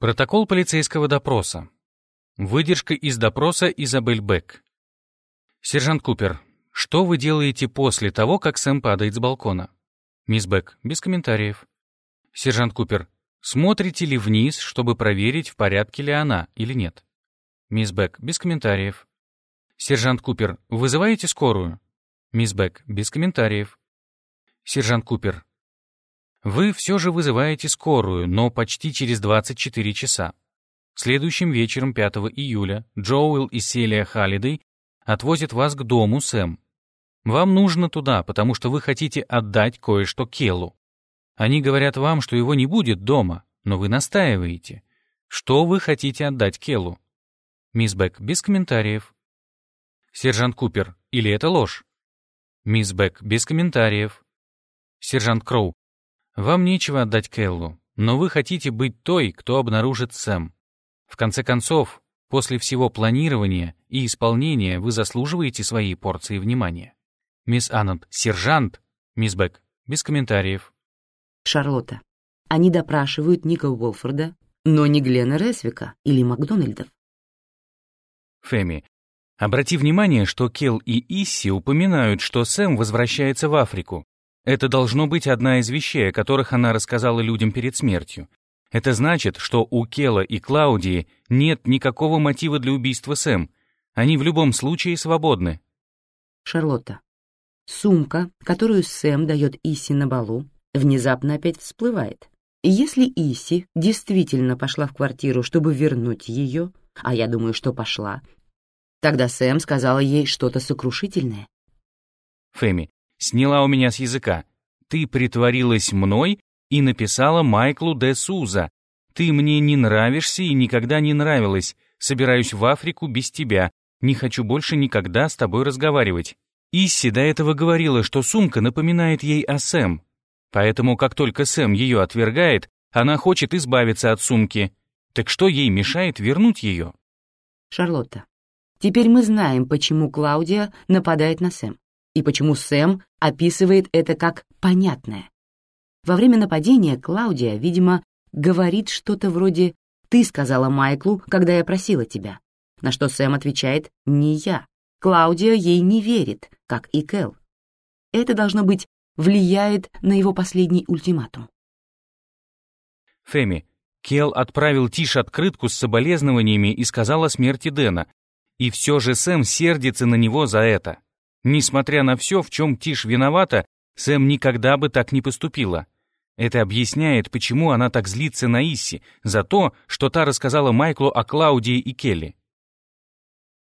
Протокол полицейского допроса. Выдержка из допроса Изабель Бек. Сержант Купер, что вы делаете после того, как Сэм падает с балкона? Мисс Бек, без комментариев. Сержант Купер, смотрите ли вниз, чтобы проверить, в порядке ли она или нет? Мисс Бек, без комментариев. Сержант Купер, вызываете скорую? Мисс Бек, без комментариев. Сержант Купер, вы все же вызываете скорую, но почти через 24 часа. Следующим вечером 5 июля Джоуэлл и Селия Халлидей отвозят вас к дому Сэм. Вам нужно туда, потому что вы хотите отдать кое-что Келлу. Они говорят вам, что его не будет дома, но вы настаиваете. Что вы хотите отдать Келлу? Мисс Бек, без комментариев. Сержант Купер, или это ложь? Мисс Бек, без комментариев. Сержант Кроу, вам нечего отдать Келлу, но вы хотите быть той, кто обнаружит Сэм. В конце концов, после всего планирования и исполнения вы заслуживаете своей порции внимания. Мисс Аннет, сержант. Мисс Бек, без комментариев. Шарлотта. Они допрашивают Ника Уолфорда, но не Глена Ресвика или Макдональдов. Фэми. Обрати внимание, что Келл и Исси упоминают, что Сэм возвращается в Африку. Это должно быть одна из вещей, о которых она рассказала людям перед смертью. Это значит, что у Келла и Клаудии нет никакого мотива для убийства Сэм. Они в любом случае свободны. Шарлотта. Сумка, которую Сэм дает Исси на балу, внезапно опять всплывает. Если Исси действительно пошла в квартиру, чтобы вернуть ее, а я думаю, что пошла, тогда Сэм сказала ей что-то сокрушительное. Фэми, сняла у меня с языка. Ты притворилась мной и написала Майклу де Суза. Ты мне не нравишься и никогда не нравилась. Собираюсь в Африку без тебя. Не хочу больше никогда с тобой разговаривать. Исси до этого говорила, что сумка напоминает ей о Сэм. Поэтому, как только Сэм ее отвергает, она хочет избавиться от сумки. Так что ей мешает вернуть ее? Шарлотта. Теперь мы знаем, почему Клаудия нападает на Сэм, и почему Сэм описывает это как «понятное». Во время нападения Клаудия, видимо, говорит что-то вроде «ты сказала Майклу, когда я просила тебя», на что Сэм отвечает «не я». Клаудия ей не верит, как и Кэл. Это, должно быть, влияет на его последний ультиматум. Фэми, Кел отправил Тиш открытку с соболезнованиями и сказал о смерти Дэна. И все же Сэм сердится на него за это. Несмотря на все, в чем Тиш виновата, Сэм никогда бы так не поступила. Это объясняет, почему она так злится на Исси, за то, что та рассказала Майклу о Клаудии и Келли.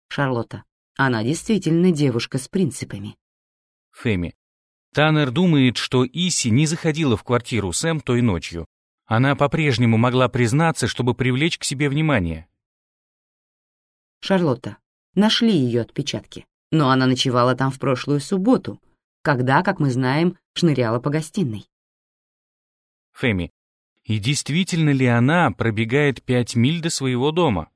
Шарлотта. Она действительно девушка с принципами. Фэми. Таннер думает, что Иси не заходила в квартиру Сэм той ночью. Она по-прежнему могла признаться, чтобы привлечь к себе внимание. Шарлотта. Нашли ее отпечатки, но она ночевала там в прошлую субботу, когда, как мы знаем, шныряла по гостиной. Фэми. И действительно ли она пробегает пять миль до своего дома?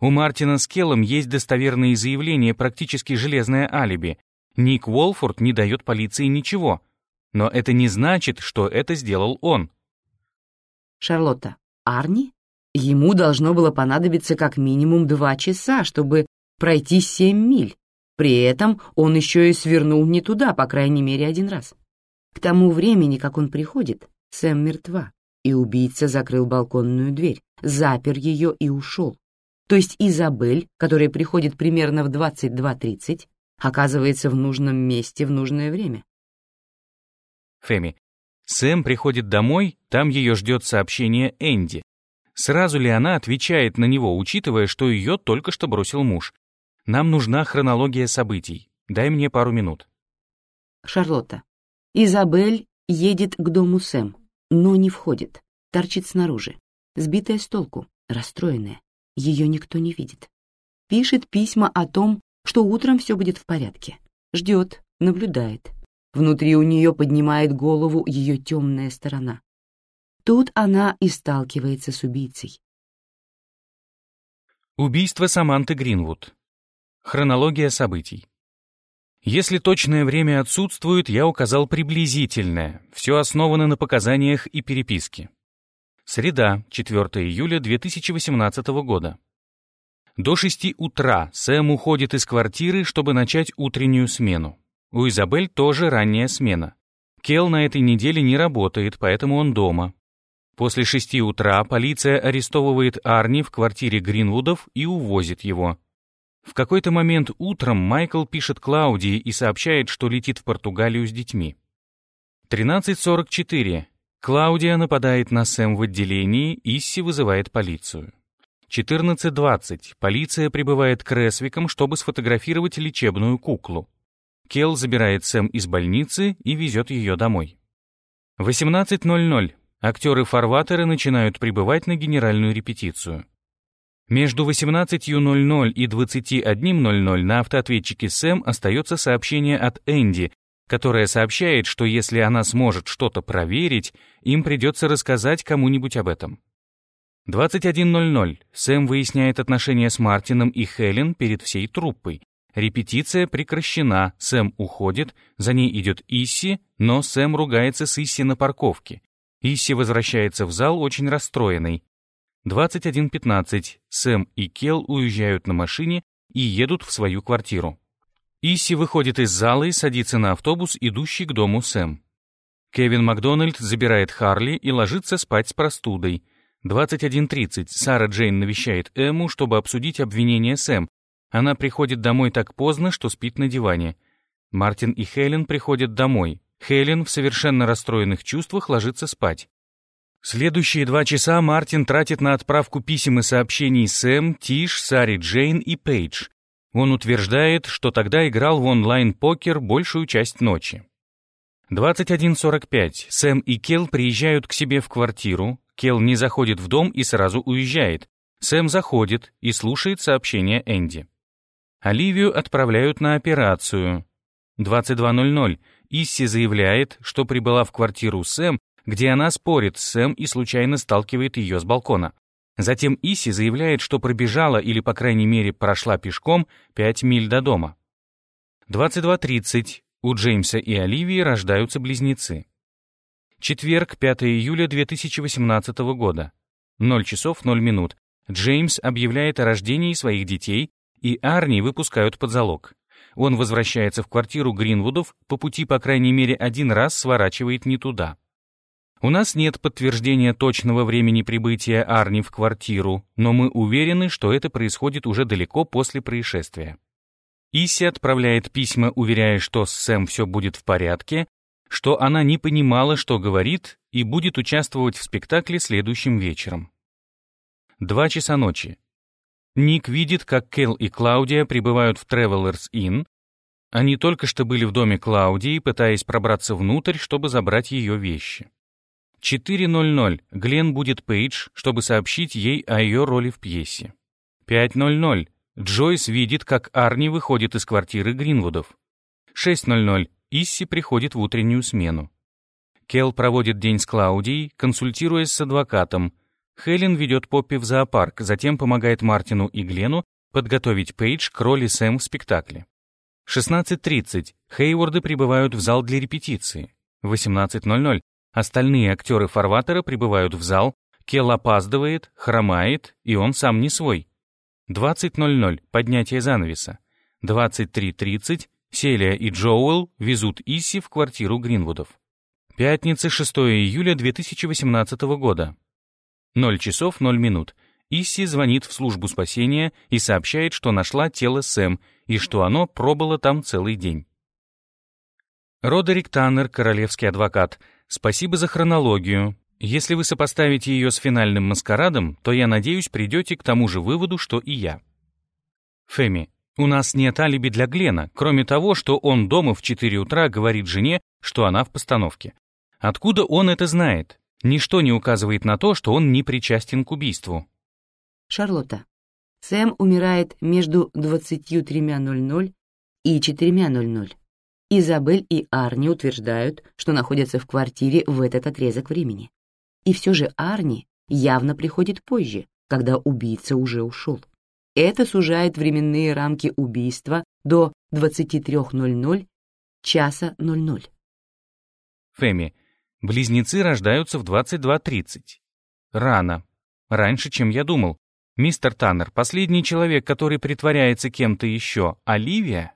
У Мартина с Келлом есть достоверные заявления, практически железное алиби. Ник Уолфорд не дает полиции ничего. Но это не значит, что это сделал он. Шарлотта, Арни? Ему должно было понадобиться как минимум два часа, чтобы пройти семь миль. При этом он еще и свернул не туда, по крайней мере, один раз. К тому времени, как он приходит, Сэм мертва, и убийца закрыл балконную дверь, запер ее и ушел. То есть Изабель, которая приходит примерно в 22.30, оказывается в нужном месте в нужное время. Фэми. Сэм приходит домой, там ее ждет сообщение Энди. Сразу ли она отвечает на него, учитывая, что ее только что бросил муж? Нам нужна хронология событий. Дай мне пару минут. Шарлотта. Изабель едет к дому Сэм, но не входит, торчит снаружи, сбитая с толку, расстроенная. Ее никто не видит. Пишет письма о том, что утром все будет в порядке. Ждет, наблюдает. Внутри у нее поднимает голову ее темная сторона. Тут она и сталкивается с убийцей. Убийство Саманты Гринвуд. Хронология событий. Если точное время отсутствует, я указал приблизительное. Все основано на показаниях и переписке. Среда, 4 июля 2018 года. До 6 утра Сэм уходит из квартиры, чтобы начать утреннюю смену. У Изабель тоже ранняя смена. Кел на этой неделе не работает, поэтому он дома. После 6 утра полиция арестовывает Арни в квартире Гринвудов и увозит его. В какой-то момент утром Майкл пишет Клаудии и сообщает, что летит в Португалию с детьми. 13.44. Клаудия нападает на Сэм в отделении, Исси вызывает полицию. 14.20. Полиция прибывает к Ресвикам, чтобы сфотографировать лечебную куклу. Келл забирает Сэм из больницы и везет ее домой. 18.00. Актеры-фарватеры начинают прибывать на генеральную репетицию. Между 18.00 и 21.00 на автоответчике Сэм остается сообщение от Энди, которая сообщает, что если она сможет что-то проверить, им придется рассказать кому-нибудь об этом. 21.00. Сэм выясняет отношения с Мартином и Хелен перед всей труппой. Репетиция прекращена, Сэм уходит, за ней идет Исси, но Сэм ругается с Исси на парковке. Исси возвращается в зал очень расстроенный. 21.15. Сэм и Кел уезжают на машине и едут в свою квартиру. Исси выходит из зала и садится на автобус, идущий к дому Сэм. Кевин Макдональд забирает Харли и ложится спать с простудой. 21.30. Сара Джейн навещает Эму, чтобы обсудить обвинение Сэм. Она приходит домой так поздно, что спит на диване. Мартин и Хелен приходят домой. Хелен в совершенно расстроенных чувствах ложится спать. Следующие два часа Мартин тратит на отправку писем и сообщений Сэм, Тиш, Саре Джейн и Пейдж. Он утверждает, что тогда играл в онлайн-покер большую часть ночи. 21.45. Сэм и Кел приезжают к себе в квартиру. Кел не заходит в дом и сразу уезжает. Сэм заходит и слушает сообщение Энди. Оливию отправляют на операцию. 22.00. Исси заявляет, что прибыла в квартиру Сэм, где она спорит с Сэм и случайно сталкивает ее с балкона. Затем Иси заявляет, что пробежала или, по крайней мере, прошла пешком 5 миль до дома. 22.30. У Джеймса и Оливии рождаются близнецы. Четверг, 5 июля 2018 года. 0 часов 0 минут. Джеймс объявляет о рождении своих детей, и Арни выпускают под залог. Он возвращается в квартиру Гринвудов, по пути, по крайней мере, один раз сворачивает не туда. У нас нет подтверждения точного времени прибытия Арни в квартиру, но мы уверены, что это происходит уже далеко после происшествия. Иси отправляет письма, уверяя, что с Сэм все будет в порядке, что она не понимала, что говорит, и будет участвовать в спектакле следующим вечером. Два часа ночи. Ник видит, как Кел и Клаудия прибывают в Travelers Inn. Они только что были в доме Клаудии, пытаясь пробраться внутрь, чтобы забрать ее вещи. 4.00. Глен будет Пейдж, чтобы сообщить ей о ее роли в пьесе. 5.00. Джойс видит, как Арни выходит из квартиры Гринвудов. 6.00. Исси приходит в утреннюю смену. Келл проводит день с Клаудией, консультируясь с адвокатом. Хелен ведет Поппи в зоопарк, затем помогает Мартину и Глену подготовить Пейдж к роли Сэм в спектакле. 16.30. Хейворды прибывают в зал для репетиции. 18.00. Остальные актеры фарватера прибывают в зал, Келл опаздывает, хромает, и он сам не свой. 20.00 — поднятие занавеса. 23.30 Селия и Джоуэлл везут Исси в квартиру Гринвудов. Пятница, 6 июля 2018 года. 0 часов 0 минут. Исси звонит в службу спасения и сообщает, что нашла тело Сэм и что оно пробыло там целый день. Родерик Таннер, королевский адвокат, Спасибо за хронологию. Если вы сопоставите ее с финальным маскарадом, то, я надеюсь, придете к тому же выводу, что и я. Фэми, у нас нет алиби для Глена, кроме того, что он дома в 4 утра говорит жене, что она в постановке. Откуда он это знает? Ничто не указывает на то, что он не причастен к убийству. Шарлотта, Сэм умирает между 23.00 и 4.00. Изабель и Арни утверждают, что находятся в квартире в этот отрезок времени. И все же Арни явно приходит позже, когда убийца уже ушел. Это сужает временные рамки убийства до 23.00 часа 00. Фэми, близнецы рождаются в 22.30. рано. Раньше, чем я думал. Мистер Таннер, последний человек, который притворяется кем-то еще, Оливия?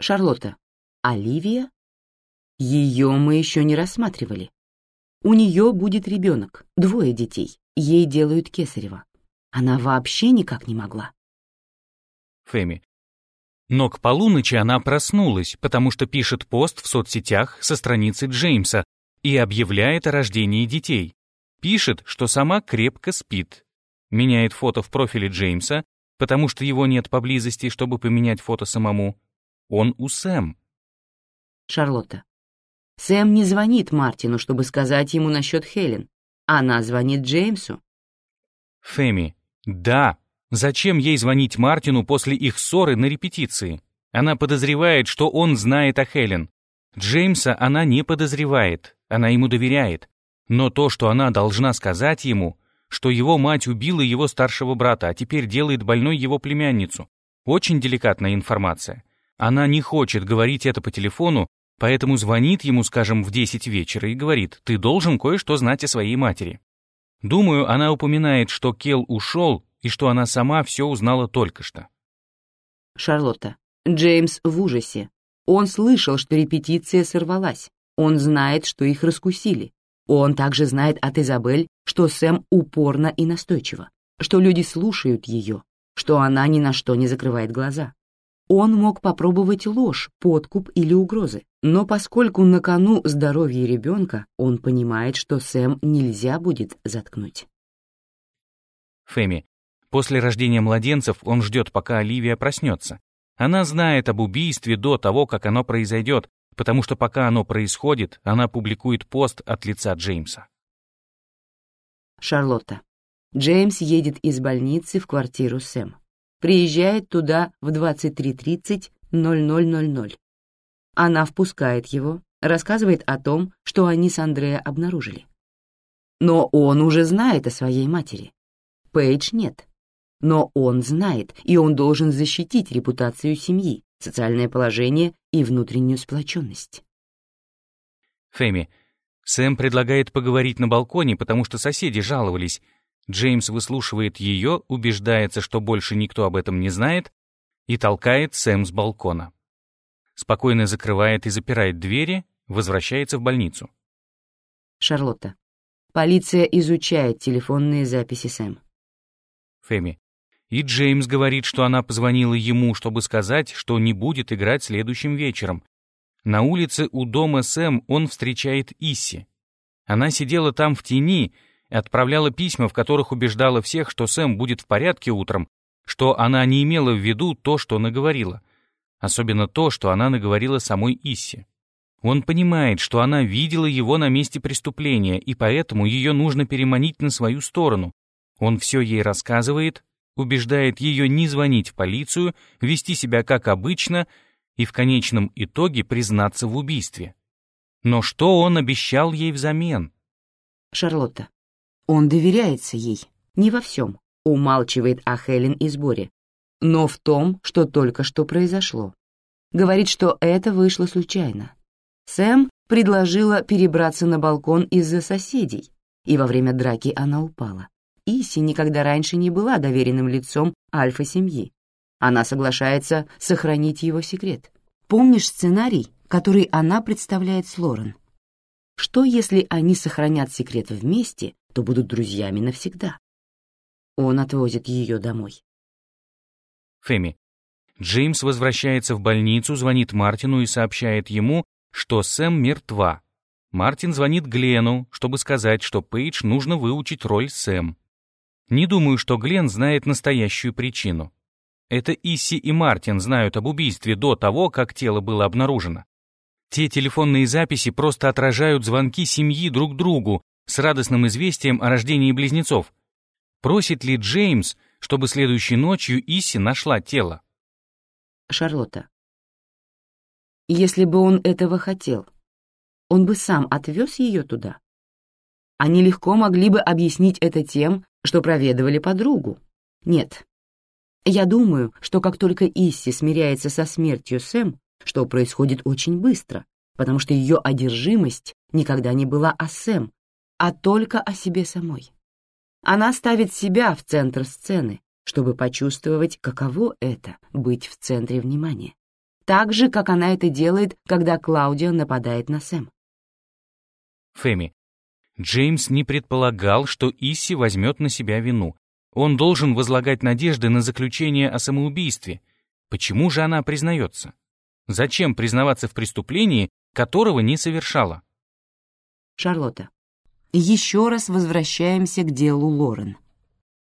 Шарлотта. Оливия? Ее мы еще не рассматривали. У нее будет ребенок, двое детей. Ей делают кесарево. Она вообще никак не могла. Фэми. Но к полуночи она проснулась, потому что пишет пост в соцсетях со страницы Джеймса и объявляет о рождении детей. Пишет, что сама крепко спит. Меняет фото в профиле Джеймса, потому что его нет поблизости, чтобы поменять фото самому. Он у Сэм. Шарлотта. Сэм не звонит Мартину, чтобы сказать ему насчет Хелен. Она звонит Джеймсу. Фэми. Да. Зачем ей звонить Мартину после их ссоры на репетиции? Она подозревает, что он знает о Хелен. Джеймса она не подозревает, она ему доверяет. Но то, что она должна сказать ему, что его мать убила его старшего брата, а теперь делает больной его племянницу, очень деликатная информация. Она не хочет говорить это по телефону, поэтому звонит ему, скажем, в 10 вечера и говорит, ты должен кое-что знать о своей матери. Думаю, она упоминает, что Кел ушел и что она сама все узнала только что. Шарлотта. Джеймс в ужасе. Он слышал, что репетиция сорвалась. Он знает, что их раскусили. Он также знает от Изабель, что Сэм упорно и настойчиво, что люди слушают ее, что она ни на что не закрывает глаза. Он мог попробовать ложь, подкуп или угрозы, но поскольку на кону здоровье ребенка, он понимает, что Сэм нельзя будет заткнуть. Фэми, после рождения младенцев он ждет, пока Оливия проснется. Она знает об убийстве до того, как оно произойдет, потому что пока оно происходит, она публикует пост от лица Джеймса. Шарлотта. Джеймс едет из больницы в квартиру Сэм. Приезжает туда в 23.30 00.00. Она впускает его, рассказывает о том, что они с Андреа обнаружили. Но он уже знает о своей матери. Пейдж нет. Но он знает, и он должен защитить репутацию семьи, социальное положение и внутреннюю сплоченность. Фэми, Сэм предлагает поговорить на балконе, потому что соседи жаловались. Джеймс выслушивает ее, убеждается, что больше никто об этом не знает, и толкает Сэм с балкона. Спокойно закрывает и запирает двери, возвращается в больницу. Шарлотта. Полиция изучает телефонные записи Сэм. Фэми. И Джеймс говорит, что она позвонила ему, чтобы сказать, что не будет играть следующим вечером. На улице у дома Сэм он встречает Исси. Она сидела там в тени отправляла письма, в которых убеждала всех, что Сэм будет в порядке утром, что она не имела в виду то, что наговорила. Особенно то, что она наговорила самой Исси. Он понимает, что она видела его на месте преступления, и поэтому ее нужно переманить на свою сторону. Он все ей рассказывает, убеждает ее не звонить в полицию, вести себя как обычно и в конечном итоге признаться в убийстве. Но что он обещал ей взамен? Шарлотта. Он доверяется ей, не во всем, умалчивает о Хелен и сборе, но в том, что только что произошло. Говорит, что это вышло случайно. Сэм предложила перебраться на балкон из-за соседей, и во время драки она упала. Иси никогда раньше не была доверенным лицом альфа-семьи. Она соглашается сохранить его секрет. Помнишь сценарий, который она представляет с Лорен? Что, если они сохранят секрет вместе, то будут друзьями навсегда? Он отвозит ее домой. Фэми. Джеймс возвращается в больницу, звонит Мартину и сообщает ему, что Сэм мертва. Мартин звонит Глену, чтобы сказать, что Пейдж нужно выучить роль Сэм. Не думаю, что Глен знает настоящую причину. Это Исси и Мартин знают об убийстве до того, как тело было обнаружено. Те телефонные записи просто отражают звонки семьи друг другу с радостным известием о рождении близнецов. Просит ли Джеймс, чтобы следующей ночью Исси нашла тело? Шарлотта. Если бы он этого хотел, он бы сам отвез ее туда. Они легко могли бы объяснить это тем, что проведывали подругу. Нет. Я думаю, что как только Исси смиряется со смертью Сэм, что происходит очень быстро, потому что ее одержимость никогда не была о Сэм, а только о себе самой. Она ставит себя в центр сцены, чтобы почувствовать, каково это — быть в центре внимания. Так же, как она это делает, когда Клаудио нападает на Сэм. Фэми. Джеймс не предполагал, что Исси возьмет на себя вину. Он должен возлагать надежды на заключение о самоубийстве. Почему же она признается? Зачем признаваться в преступлении, которого не совершала? Шарлотта. Еще раз возвращаемся к делу Лорен.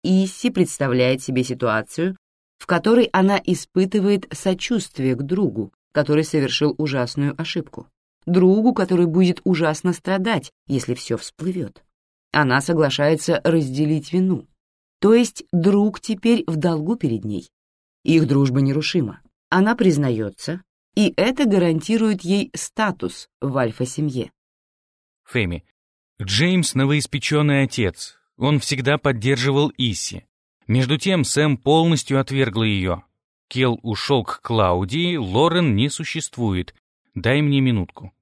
Исси представляет себе ситуацию, в которой она испытывает сочувствие к другу, который совершил ужасную ошибку, другу, который будет ужасно страдать, если все всплывет. Она соглашается разделить вину. То есть друг теперь в долгу перед ней. Их дружба нерушима. Она признается, и это гарантирует ей статус в альфа-семье. Фэми. Джеймс — новоиспеченный отец. Он всегда поддерживал Исси. Между тем Сэм полностью отвергла ее. Кел ушел к Клаудии, Лорен не существует. Дай мне минутку.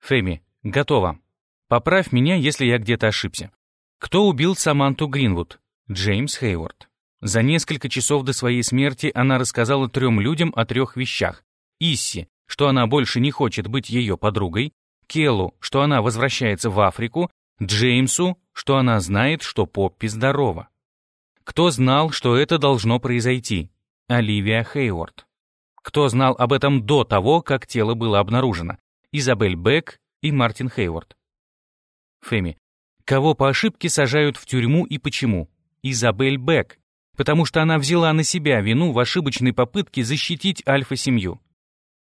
Фэми, готово. Поправь меня, если я где-то ошибся. Кто убил Саманту Гринвуд? Джеймс Хейворд. За несколько часов до своей смерти она рассказала трем людям о трех вещах. Исси, что она больше не хочет быть ее подругой, Келлу, что она возвращается в Африку, Джеймсу, что она знает, что Поппи здорова. Кто знал, что это должно произойти? Оливия Хейворд. Кто знал об этом до того, как тело было обнаружено? Изабель Бек и Мартин Хейворд. Фэми. Кого по ошибке сажают в тюрьму и почему? Изабель Бек, потому что она взяла на себя вину в ошибочной попытке защитить альфа-семью.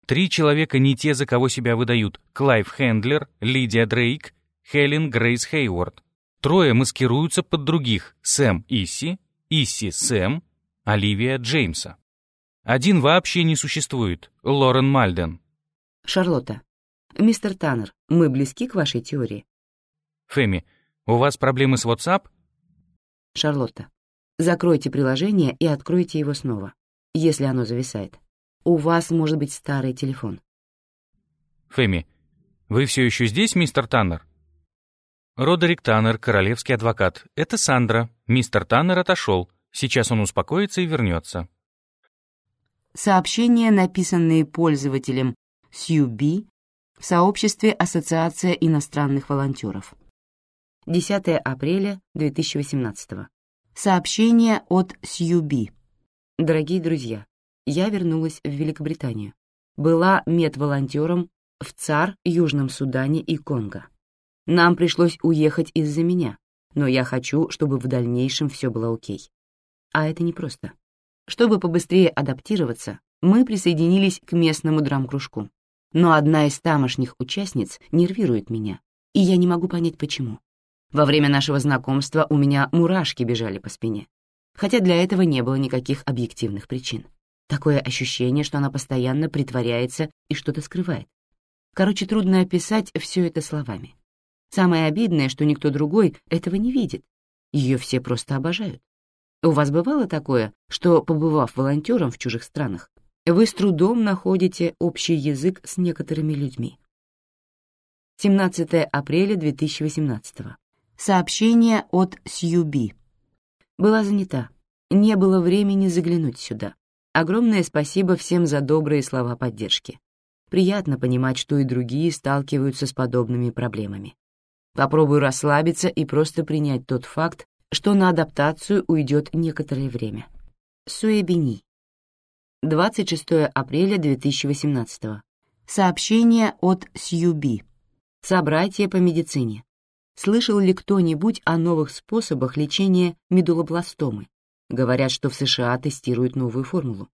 Три человека не те, за кого себя выдают. Клайв Хендлер, Лидия Дрейк, Хелен Грейс Хейворд. Трое маскируются под других. Сэм Исси, Исси Сэм, Оливия Джеймса. Один вообще не существует. Лорен Мальден. Шарлотта. Мистер Таннер, мы близки к вашей теории? Фэми, у вас проблемы с WhatsApp? Шарлотта. Закройте приложение и откройте его снова, если оно зависает. У вас может быть старый телефон. Фэми, вы все еще здесь, мистер Таннер? Родерик Таннер, королевский адвокат. Это Сандра. Мистер Таннер отошел. Сейчас он успокоится и вернется. Сообщения, написанные пользователем Сьюби в сообществе Ассоциация иностранных волонтеров. 10 апреля 2018. Сообщение от Сьюби. Дорогие друзья, я вернулась в Великобританию. Была медволонтером в ЦАР, Южном Судане и Конго. Нам пришлось уехать из-за меня, но я хочу, чтобы в дальнейшем все было окей. А это непросто. Чтобы побыстрее адаптироваться, мы присоединились к местному драм-кружку. Но одна из тамошних участниц нервирует меня, и я не могу понять, почему. Во время нашего знакомства у меня мурашки бежали по спине, хотя для этого не было никаких объективных причин. Такое ощущение, что она постоянно притворяется и что-то скрывает. Короче, трудно описать все это словами. Самое обидное, что никто другой этого не видит. Ее все просто обожают. У вас бывало такое, что, побывав волонтером в чужих странах, вы с трудом находите общий язык с некоторыми людьми? 17 апреля 2018. Сообщение от Сьюби. Была занята. Не было времени заглянуть сюда. Огромное спасибо всем за добрые слова поддержки. Приятно понимать, что и другие сталкиваются с подобными проблемами. Попробую расслабиться и просто принять тот факт, что на адаптацию уйдет некоторое время. Суэбини. 26 апреля 2018. Сообщение от Сьюби. Собратья по медицине. Слышал ли кто-нибудь о новых способах лечения медулобластомы? Говорят, что в США тестируют новую формулу.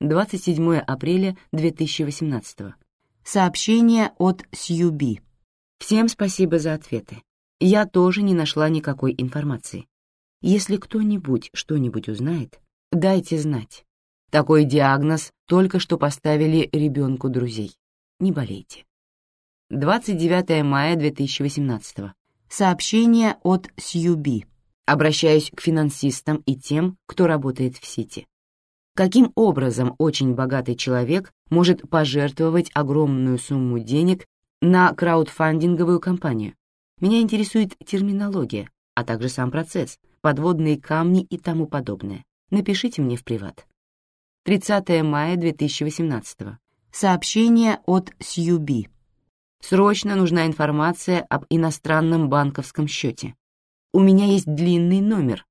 27 апреля 2018. Сообщение от Сьюби. Всем спасибо за ответы. Я тоже не нашла никакой информации. Если кто-нибудь что-нибудь узнает, дайте знать. Такой диагноз только что поставили ребенку друзей. Не болейте. 29 мая 2018. Сообщение от Сьюби. Обращаюсь к финансистам и тем, кто работает в Сити. Каким образом очень богатый человек может пожертвовать огромную сумму денег на краудфандинговую кампанию. Меня интересует терминология, а также сам процесс, подводные камни и тому подобное. Напишите мне в приват. 30 мая 2018. Сообщение от Сьюби. Срочно нужна информация об иностранном банковском счете. У меня есть длинный номер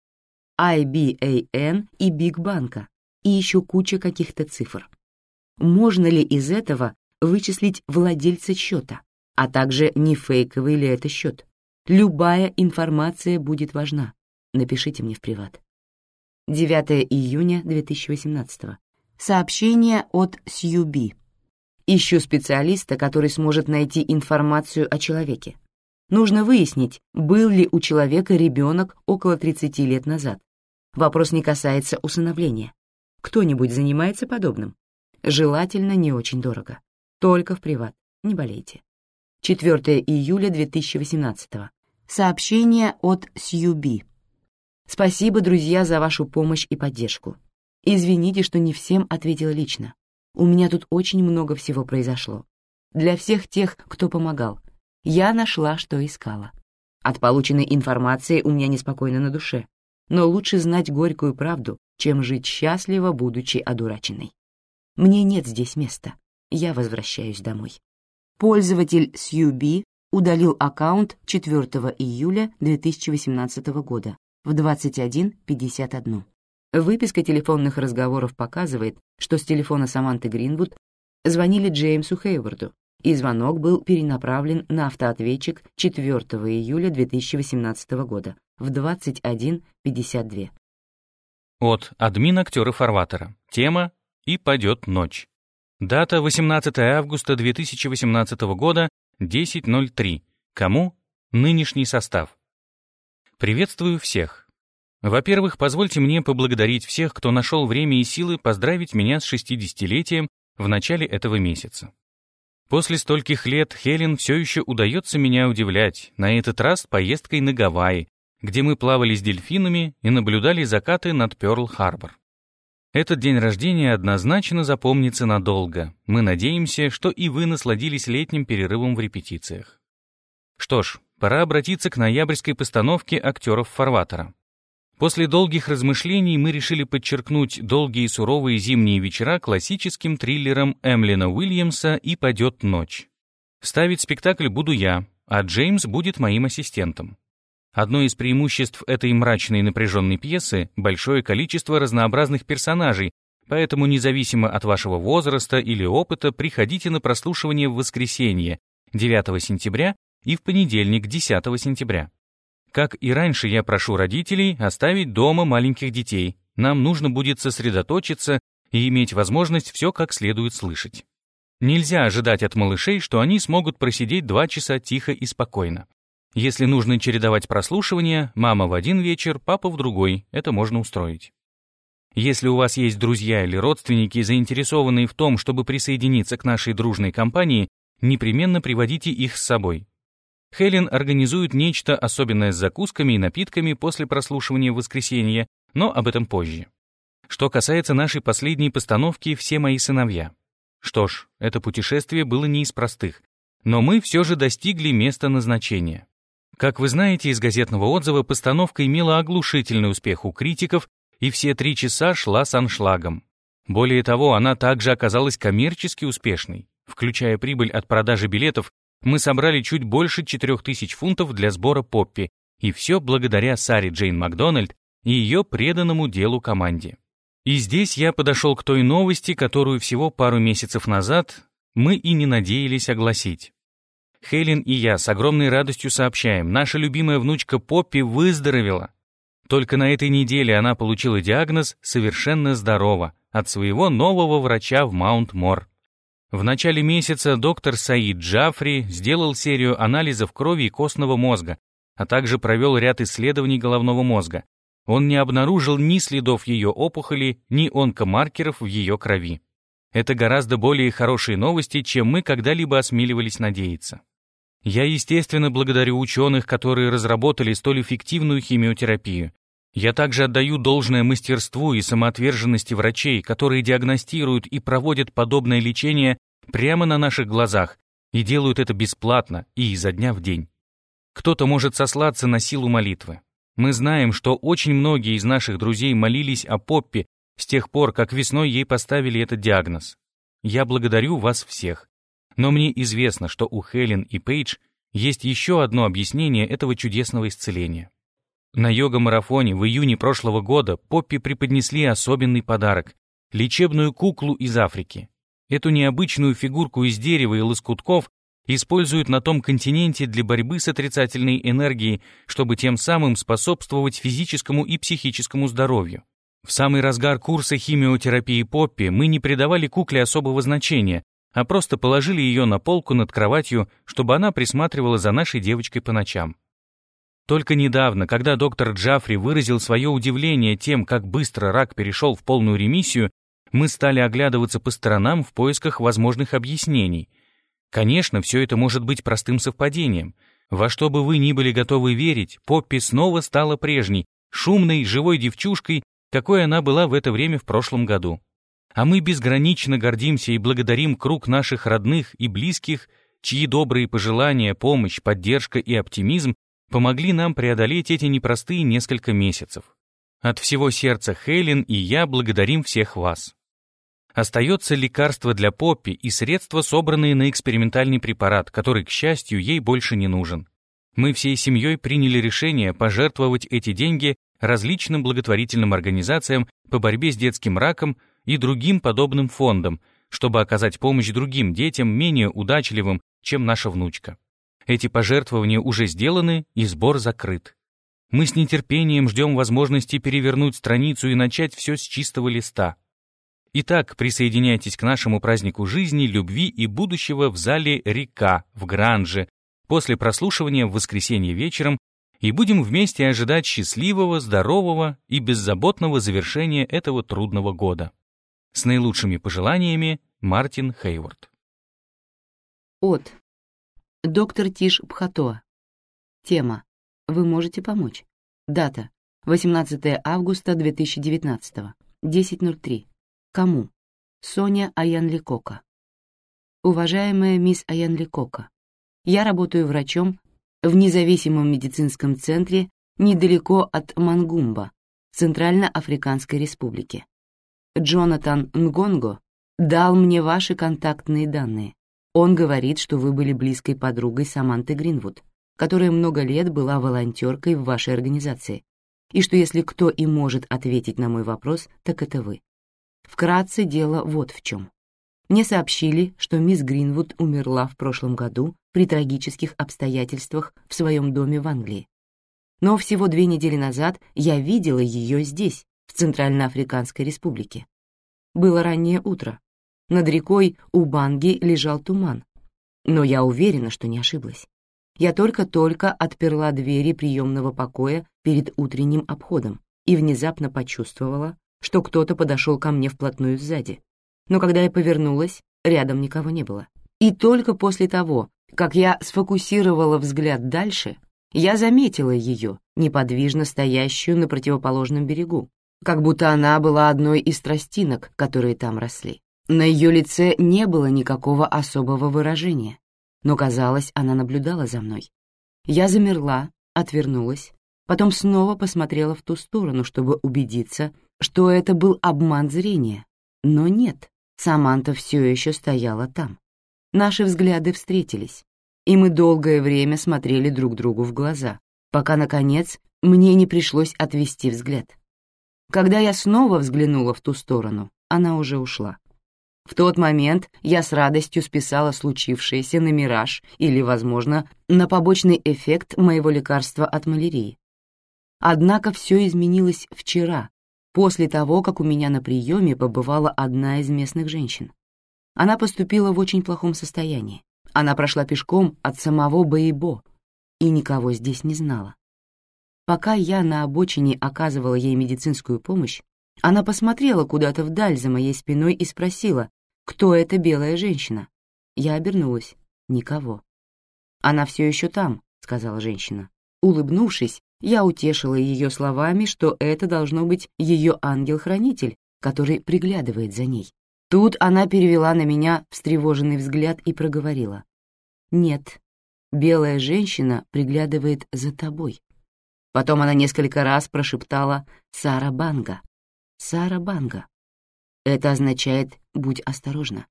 IBAN и Бигбанка и еще куча каких-то цифр. Можно ли из этого вычислить владельца счета, а также не фейковый ли это счет? Любая информация будет важна. Напишите мне в приват. 9 июня 2018. Сообщение от Сьюби. Ищу специалиста, который сможет найти информацию о человеке. Нужно выяснить, был ли у человека ребенок около 30 лет назад. Вопрос не касается усыновления. Кто-нибудь занимается подобным? Желательно не очень дорого. Только в приват, не болейте. 4 июля 2018. Сообщение от Сьюби. Спасибо, друзья, за вашу помощь и поддержку. Извините, что не всем ответила лично. У меня тут очень много всего произошло. Для всех тех, кто помогал. Я нашла, что искала. От полученной информации у меня неспокойно на душе. Но лучше знать горькую правду, чем жить счастливо, будучи одураченной. Мне нет здесь места. Я возвращаюсь домой. Пользователь Сьюби удалил аккаунт 4 июля 2018 года в 21.51. Выписка телефонных разговоров показывает, что с телефона Саманты Гринвуд звонили Джеймсу Хейварду, и звонок был перенаправлен на автоответчик 4 июля 2018 года в 21.52. От админ актера Фарватера. Тема «И падет ночь». Дата 18 августа 2018 года, 10.03. Кому? Нынешний состав. Приветствую всех. Во-первых, позвольте мне поблагодарить всех, кто нашел время и силы поздравить меня с 60-летием в начале этого месяца. После стольких лет Хелен все еще удается меня удивлять, на этот раз поездкой на Гавайи, где мы плавали с дельфинами и наблюдали закаты над Пёрл-Харбор. Этот день рождения однозначно запомнится надолго. Мы надеемся, что и вы насладились летним перерывом в репетициях. Что ж, пора обратиться к ноябрьской постановке актеров Фарватера. После долгих размышлений мы решили подчеркнуть долгие суровые зимние вечера классическим триллером Эмлина Уильямса «И падет ночь». Ставить спектакль буду я, а Джеймс будет моим ассистентом. Одно из преимуществ этой мрачной напряженной пьесы — большое количество разнообразных персонажей, поэтому независимо от вашего возраста или опыта приходите на прослушивание в воскресенье, 9 сентября, и в понедельник, 10 сентября. Как и раньше, я прошу родителей оставить дома маленьких детей. Нам нужно будет сосредоточиться и иметь возможность все как следует слышать. Нельзя ожидать от малышей, что они смогут просидеть два часа тихо и спокойно. Если нужно чередовать прослушивание, мама в один вечер, папа в другой, это можно устроить. Если у вас есть друзья или родственники, заинтересованные в том, чтобы присоединиться к нашей дружной компании, непременно приводите их с собой. Хелен организует нечто особенное с закусками и напитками после прослушивания в воскресенье, но об этом позже. Что касается нашей последней постановки «Все мои сыновья». Что ж, это путешествие было не из простых, но мы все же достигли места назначения. Как вы знаете из газетного отзыва, постановка имела оглушительный успех у критиков и все три часа шла с аншлагом. Более того, она также оказалась коммерчески успешной, включая прибыль от продажи билетов мы собрали чуть больше 4000 фунтов для сбора Поппи, и все благодаря Саре Джейн Макдональд и ее преданному делу команде. И здесь я подошел к той новости, которую всего пару месяцев назад мы и не надеялись огласить. Хелен и я с огромной радостью сообщаем, наша любимая внучка Поппи выздоровела. Только на этой неделе она получила диагноз «совершенно здорова» от своего нового врача в Маунт-Мор. В начале месяца доктор Саид Джафри сделал серию анализов крови и костного мозга, а также провел ряд исследований головного мозга. Он не обнаружил ни следов ее опухоли, ни онкомаркеров в ее крови. Это гораздо более хорошие новости, чем мы когда-либо осмеливались надеяться. Я, естественно, благодарю ученых, которые разработали столь эффективную химиотерапию. Я также отдаю должное мастерству и самоотверженности врачей, которые диагностируют и проводят подобное лечение прямо на наших глазах и делают это бесплатно и изо дня в день. Кто-то может сослаться на силу молитвы. Мы знаем, что очень многие из наших друзей молились о Поппи с тех пор, как весной ей поставили этот диагноз. Я благодарю вас всех. Но мне известно, что у Хелен и Пейдж есть еще одно объяснение этого чудесного исцеления. На йога-марафоне в июне прошлого года Поппи преподнесли особенный подарок — лечебную куклу из Африки. Эту необычную фигурку из дерева и лоскутков используют на том континенте для борьбы с отрицательной энергией, чтобы тем самым способствовать физическому и психическому здоровью. В самый разгар курса химиотерапии Поппи мы не придавали кукле особого значения, а просто положили ее на полку над кроватью, чтобы она присматривала за нашей девочкой по ночам. Только недавно, когда доктор Джафри выразил свое удивление тем, как быстро рак перешел в полную ремиссию, мы стали оглядываться по сторонам в поисках возможных объяснений. Конечно, все это может быть простым совпадением. Во что бы вы ни были готовы верить, Поппи снова стала прежней, шумной, живой девчушкой, какой она была в это время в прошлом году. А мы безгранично гордимся и благодарим круг наших родных и близких, чьи добрые пожелания, помощь, поддержка и оптимизм помогли нам преодолеть эти непростые несколько месяцев. От всего сердца Хейлин и я благодарим всех вас. Остается лекарство для Поппи и средства, собранные на экспериментальный препарат, который, к счастью, ей больше не нужен. Мы всей семьей приняли решение пожертвовать эти деньги различным благотворительным организациям по борьбе с детским раком и другим подобным фондам, чтобы оказать помощь другим детям менее удачливым, чем наша внучка. Эти пожертвования уже сделаны, и сбор закрыт. Мы с нетерпением ждем возможности перевернуть страницу и начать все с чистого листа. Итак, присоединяйтесь к нашему празднику жизни, любви и будущего в зале «Река» в Гранже после прослушивания в воскресенье вечером и будем вместе ожидать счастливого, здорового и беззаботного завершения этого трудного года. С наилучшими пожеланиями, Мартин Хейворд. От Доктор Тиш Пхатоа. Тема. Вы можете помочь. Дата. 18 августа 2019. 10.03. Кому? Соня Аянликока. Уважаемая мисс Аянликока, я работаю врачом в независимом медицинском центре недалеко от Мангумба, Центральноафриканской Республике. Джонатан Нгонго дал мне ваши контактные данные. Он говорит, что вы были близкой подругой Саманты Гринвуд, которая много лет была волонтеркой в вашей организации, и что если кто и может ответить на мой вопрос, так это вы. Вкратце дело вот в чем. Мне сообщили, что мисс Гринвуд умерла в прошлом году при трагических обстоятельствах в своем доме в Англии. Но всего две недели назад я видела ее здесь, в Центральноафриканской республике. Было раннее утро, над рекой у Банги лежал туман. Но я уверена, что не ошиблась. Я только-только отперла двери приемного покоя перед утренним обходом и внезапно почувствовала, что кто-то подошел ко мне вплотную сзади. Но когда я повернулась, рядом никого не было. И только после того, как я сфокусировала взгляд дальше, я заметила ее, неподвижно стоящую на противоположном берегу, как будто она была одной из тростинок, которые там росли. На ее лице не было никакого особого выражения, но, казалось, она наблюдала за мной. Я замерла, отвернулась, потом снова посмотрела в ту сторону, чтобы убедиться, что это был обман зрения. Но нет, Саманта все еще стояла там. Наши взгляды встретились, и мы долгое время смотрели друг другу в глаза, пока, наконец, мне не пришлось отвести взгляд. Когда я снова взглянула в ту сторону, она уже ушла. В тот момент я с радостью списала случившееся на мираж или, возможно, на побочный эффект моего лекарства от малярии. Однако все изменилось вчера, после того, как у меня на приеме побывала одна из местных женщин. Она поступила в очень плохом состоянии. Она прошла пешком от самого Баибо и никого здесь не знала. Пока я на обочине оказывала ей медицинскую помощь, она посмотрела куда-то вдаль за моей спиной и спросила, кто эта белая женщина. Я обернулась. Никого. «Она все еще там», — сказала женщина. Улыбнувшись, я утешила ее словами, что это должно быть ее ангел-хранитель, который приглядывает за ней. Тут она перевела на меня встревоженный взгляд и проговорила. «Нет, белая женщина приглядывает за тобой. Потом она несколько раз прошептала «Сара Банга». «Сара Банга». Это означает «будь осторожна».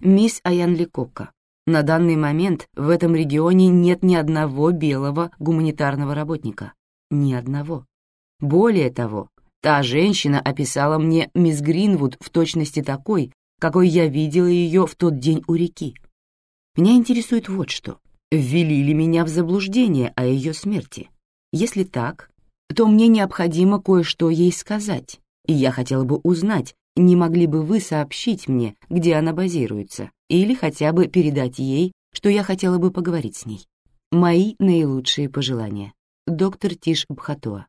Мисс Аян Ликокко, на данный момент в этом регионе нет ни одного белого гуманитарного работника. Ни одного. Более того, та женщина описала мне мисс Гринвуд в точности такой, какой я видела ее в тот день у реки. Меня интересует вот что. Ввели ли меня в заблуждение о ее смерти? Если так, то мне необходимо кое-что ей сказать, и я хотела бы узнать, не могли бы вы сообщить мне, где она базируется, или хотя бы передать ей, что я хотела бы поговорить с ней? Мои наилучшие пожелания. Доктор Тиш Бхатоа.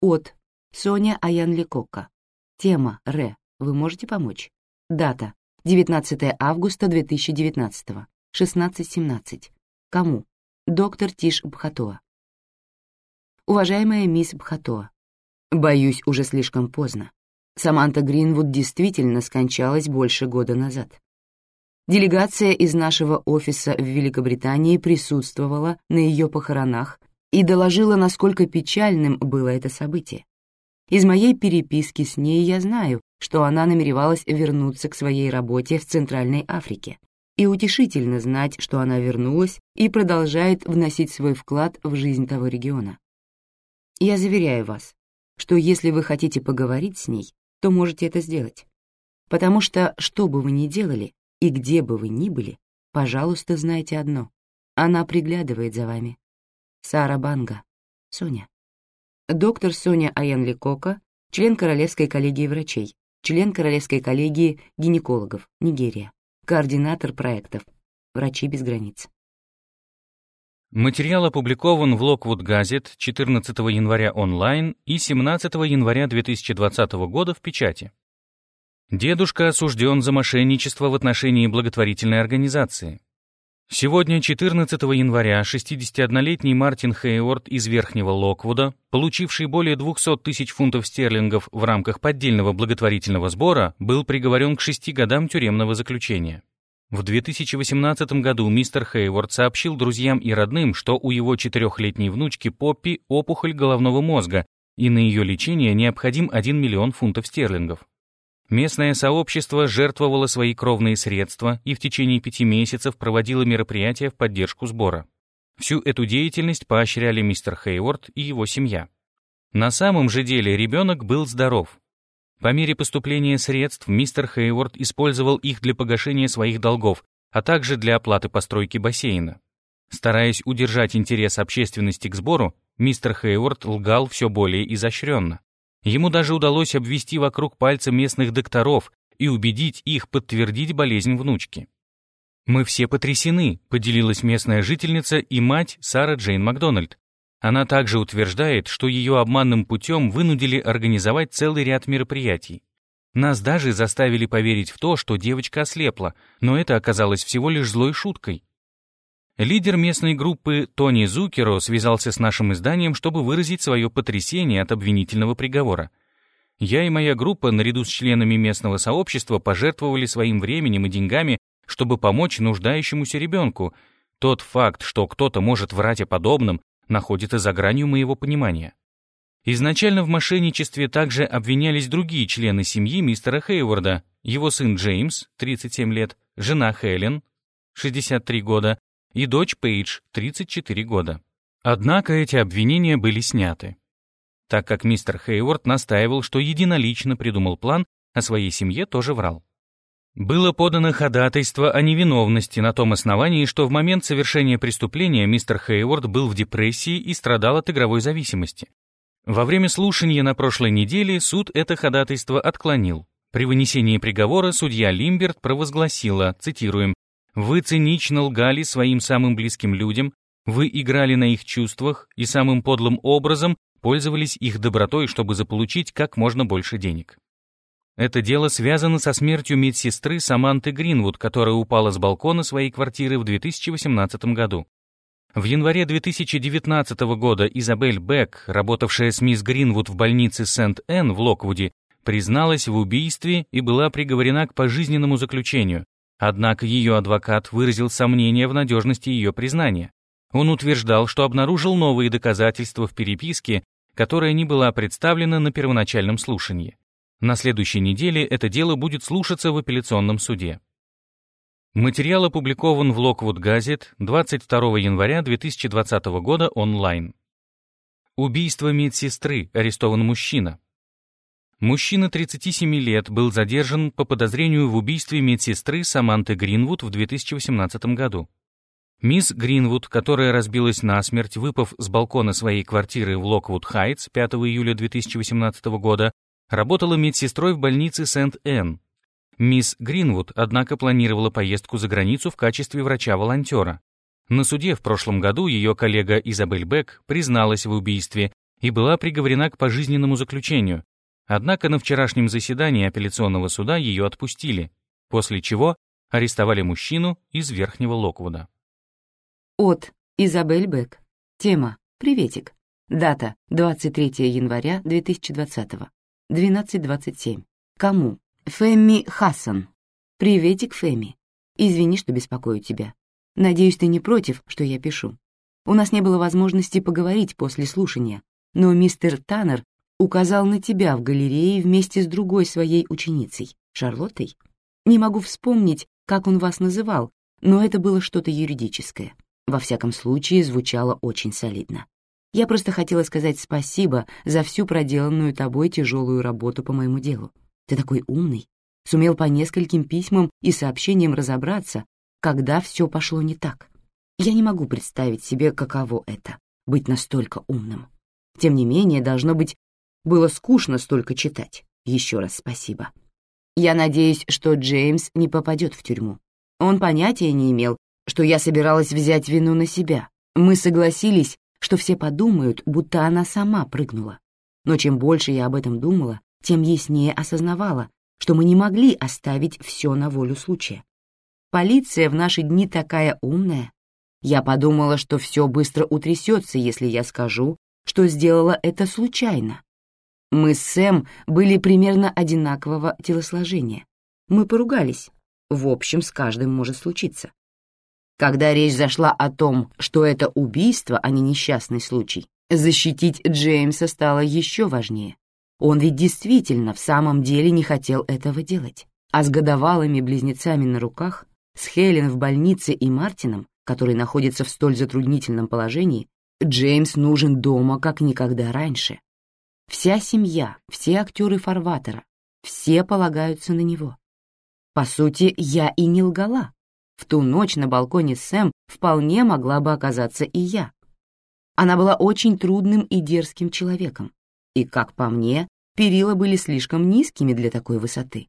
От. Соня Аян Лекока. Тема. Ре. Вы можете помочь? Дата. 19 августа 2019. 16.17. Кому? Доктор Тиш Бхатоа. Уважаемая мисс Бхатоа, боюсь, уже слишком поздно. Саманта Гринвуд действительно скончалась больше года назад. Делегация из нашего офиса в Великобритании присутствовала на ее похоронах и доложила, насколько печальным было это событие. Из моей переписки с ней я знаю, что она намеревалась вернуться к своей работе в Центральной Африке. И утешительно знать, что она вернулась и продолжает вносить свой вклад в жизнь того региона. Я заверяю вас, что если вы хотите поговорить с ней, то можете это сделать. Потому что, что бы вы ни делали и где бы вы ни были, пожалуйста, знайте одно. Она приглядывает за вами. Сара Банга. Соня. Доктор Соня Аянликока, член Королевской коллегии врачей, член Королевской коллегии гинекологов, Нигерия, координатор проектов «Врачи без границ». Материал опубликован в Lockwood Gazette 14 января онлайн и 17 января 2020 года в печати. Дедушка осужден за мошенничество в отношении благотворительной организации. Сегодня, 14 января, 61-летний Мартин Хейворд из Верхнего Локвуда, получивший более 200 тысяч фунтов стерлингов в рамках поддельного благотворительного сбора, был приговорен к шести годам тюремного заключения. В 2018 году мистер Хейворд сообщил друзьям и родным, что у его четырехлетней внучки Поппи опухоль головного мозга, и на ее лечение необходим 1 миллион фунтов стерлингов. Местное сообщество жертвовало свои кровные средства и в течение пяти месяцев проводило мероприятия в поддержку сбора. Всю эту деятельность поощряли мистер Хейворд и его семья. На самом же деле ребенок был здоров, по мере поступления средств мистер Хейворд использовал их для погашения своих долгов, а также для оплаты постройки бассейна. Стараясь удержать интерес общественности к сбору, мистер Хейворд лгал все более изощренно. Ему даже удалось обвести вокруг пальца местных докторов и убедить их подтвердить болезнь внучки. «Мы все потрясены», — поделилась местная жительница и мать Сара Джейн Макдональд, она также утверждает, что ее обманным путем вынудили организовать целый ряд мероприятий. Нас даже заставили поверить в то, что девочка ослепла, но это оказалось всего лишь злой шуткой. Лидер местной группы Тони Зукеро связался с нашим изданием, чтобы выразить свое потрясение от обвинительного приговора. Я и моя группа, наряду с членами местного сообщества, пожертвовали своим временем и деньгами, чтобы помочь нуждающемуся ребенку. Тот факт, что кто-то может врать о подобном, находится за гранью моего понимания. Изначально в мошенничестве также обвинялись другие члены семьи мистера Хейворда, его сын Джеймс, 37 лет, жена Хелен, 63 года, и дочь Пейдж, 34 года. Однако эти обвинения были сняты, так как мистер Хейворд настаивал, что единолично придумал план, а своей семье тоже врал. Было подано ходатайство о невиновности на том основании, что в момент совершения преступления мистер Хейворд был в депрессии и страдал от игровой зависимости. Во время слушания на прошлой неделе суд это ходатайство отклонил. При вынесении приговора судья Лимберт провозгласила, цитируем, «Вы цинично лгали своим самым близким людям, вы играли на их чувствах и самым подлым образом пользовались их добротой, чтобы заполучить как можно больше денег». Это дело связано со смертью медсестры Саманты Гринвуд, которая упала с балкона своей квартиры в 2018 году. В январе 2019 года Изабель Бек, работавшая с мисс Гринвуд в больнице Сент-Энн в Локвуде, призналась в убийстве и была приговорена к пожизненному заключению. Однако ее адвокат выразил сомнение в надежности ее признания. Он утверждал, что обнаружил новые доказательства в переписке, которая не была представлена на первоначальном слушании. На следующей неделе это дело будет слушаться в апелляционном суде. Материал опубликован в Lockwood Gazette 22 января 2020 года онлайн. Убийство медсестры, арестован мужчина. Мужчина 37 лет был задержан по подозрению в убийстве медсестры Саманты Гринвуд в 2018 году. Мисс Гринвуд, которая разбилась насмерть, выпав с балкона своей квартиры в Локвуд-Хайтс 5 июля 2018 года, работала медсестрой в больнице Сент-Энн. Мисс Гринвуд, однако, планировала поездку за границу в качестве врача-волонтера. На суде в прошлом году ее коллега Изабель Бек призналась в убийстве и была приговорена к пожизненному заключению, Однако на вчерашнем заседании апелляционного суда ее отпустили, после чего арестовали мужчину из Верхнего Локвуда. От Изабель Бек. Тема «Приветик». Дата 23 января 2020. 12.27. Кому? Фэмми Хассан. Приветик, Фэмми. Извини, что беспокою тебя. Надеюсь, ты не против, что я пишу. У нас не было возможности поговорить после слушания, но мистер Таннер указал на тебя в галерее вместе с другой своей ученицей, Шарлоттой. Не могу вспомнить, как он вас называл, но это было что-то юридическое. Во всяком случае, звучало очень солидно. Я просто хотела сказать спасибо за всю проделанную тобой тяжелую работу по моему делу. Ты такой умный, сумел по нескольким письмам и сообщениям разобраться, когда все пошло не так. Я не могу представить себе, каково это — быть настолько умным. Тем не менее, должно быть, было скучно столько читать. Еще раз спасибо. Я надеюсь, что Джеймс не попадет в тюрьму. Он понятия не имел, что я собиралась взять вину на себя. Мы согласились, что все подумают, будто она сама прыгнула. Но чем больше я об этом думала, тем яснее осознавала, что мы не могли оставить все на волю случая. Полиция в наши дни такая умная. Я подумала, что все быстро утрясется, если я скажу, что сделала это случайно, мы с Сэм были примерно одинакового телосложения. Мы поругались. В общем, с каждым может случиться. Когда речь зашла о том, что это убийство, а не несчастный случай, защитить Джеймса стало еще важнее. Он ведь действительно в самом деле не хотел этого делать. А с годовалыми близнецами на руках, с Хелен в больнице и Мартином, который находится в столь затруднительном положении, Джеймс нужен дома как никогда раньше. Вся семья, все актеры фарватера, все полагаются на него. По сути, я и не лгала. В ту ночь на балконе Сэм вполне могла бы оказаться и я. Она была очень трудным и дерзким человеком. И, как по мне, перила были слишком низкими для такой высоты.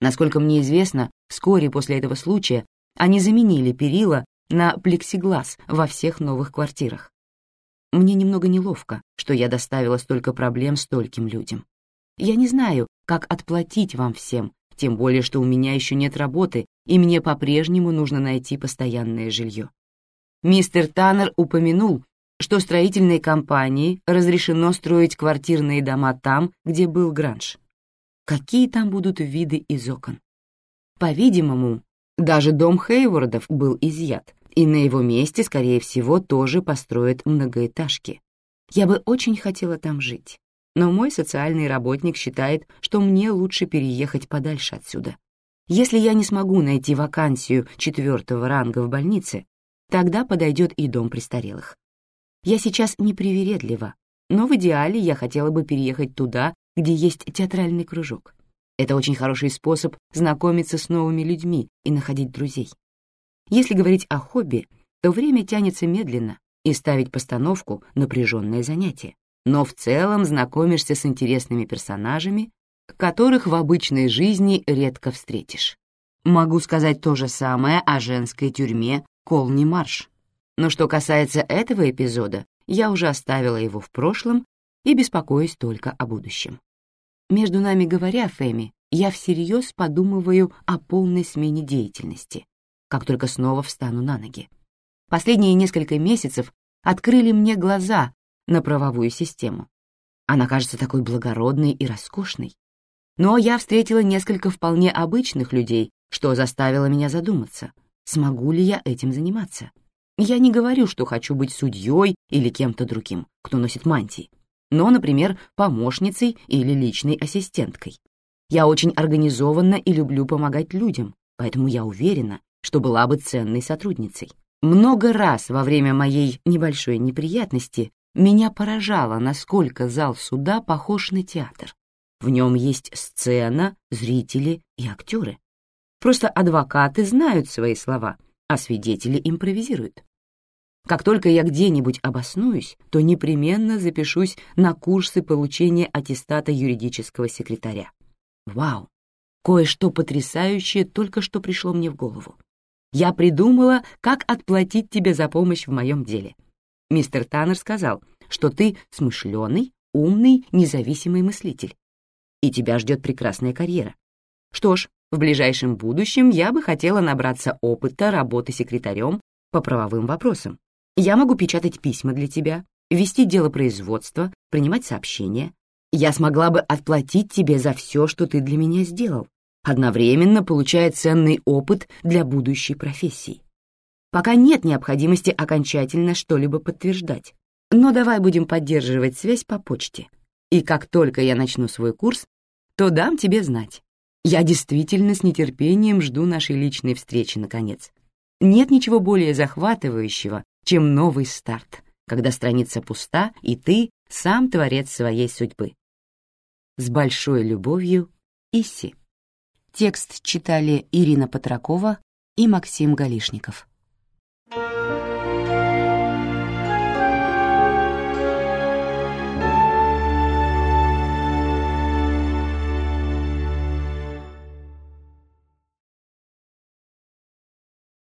Насколько мне известно, вскоре после этого случая они заменили перила на плексиглаз во всех новых квартирах. Мне немного неловко, что я доставила столько проблем стольким людям. Я не знаю, как отплатить вам всем, тем более, что у меня еще нет работы, и мне по-прежнему нужно найти постоянное жилье. Мистер Таннер упомянул, что строительной компании разрешено строить квартирные дома там, где был гранж. Какие там будут виды из окон? По-видимому, даже дом Хейвордов был изъят, и на его месте, скорее всего, тоже построят многоэтажки. Я бы очень хотела там жить, но мой социальный работник считает, что мне лучше переехать подальше отсюда. Если я не смогу найти вакансию четвертого ранга в больнице, тогда подойдет и дом престарелых. Я сейчас не привередлива, но в идеале я хотела бы переехать туда, где есть театральный кружок. Это очень хороший способ знакомиться с новыми людьми и находить друзей. Если говорить о хобби, то время тянется медленно, и ставить постановку — напряженное занятие. Но в целом знакомишься с интересными персонажами, которых в обычной жизни редко встретишь. Могу сказать то же самое о женской тюрьме Колни Марш. Но что касается этого эпизода, я уже оставила его в прошлом и беспокоюсь только о будущем. Между нами говоря, Фэми, я всерьез подумываю о полной смене деятельности как только снова встану на ноги. Последние несколько месяцев открыли мне глаза на правовую систему. Она кажется такой благородной и роскошной. Но я встретила несколько вполне обычных людей, что заставило меня задуматься, смогу ли я этим заниматься. Я не говорю, что хочу быть судьей или кем-то другим, кто носит мантии, но, например, помощницей или личной ассистенткой. Я очень организованна и люблю помогать людям, поэтому я уверена, что была бы ценной сотрудницей. Много раз во время моей небольшой неприятности меня поражало, насколько зал суда похож на театр. В нем есть сцена, зрители и актеры. Просто адвокаты знают свои слова, а свидетели импровизируют. Как только я где-нибудь обоснуюсь, то непременно запишусь на курсы получения аттестата юридического секретаря. Вау! Кое-что потрясающее только что пришло мне в голову. Я придумала, как отплатить тебе за помощь в моем деле. Мистер Таннер сказал, что ты смышленый, умный, независимый мыслитель. И тебя ждет прекрасная карьера. Что ж, в ближайшем будущем я бы хотела набраться опыта работы секретарем по правовым вопросам. Я могу печатать письма для тебя, вести дело производства, принимать сообщения. Я смогла бы отплатить тебе за все, что ты для меня сделал, одновременно получая ценный опыт для будущей профессии. Пока нет необходимости окончательно что-либо подтверждать, но давай будем поддерживать связь по почте. И как только я начну свой курс, то дам тебе знать. Я действительно с нетерпением жду нашей личной встречи, наконец. Нет ничего более захватывающего, чем новый старт, когда страница пуста, и ты сам творец своей судьбы. С большой любовью, Исси. Текст читали Ирина Патракова и Максим Галишников. Thank you.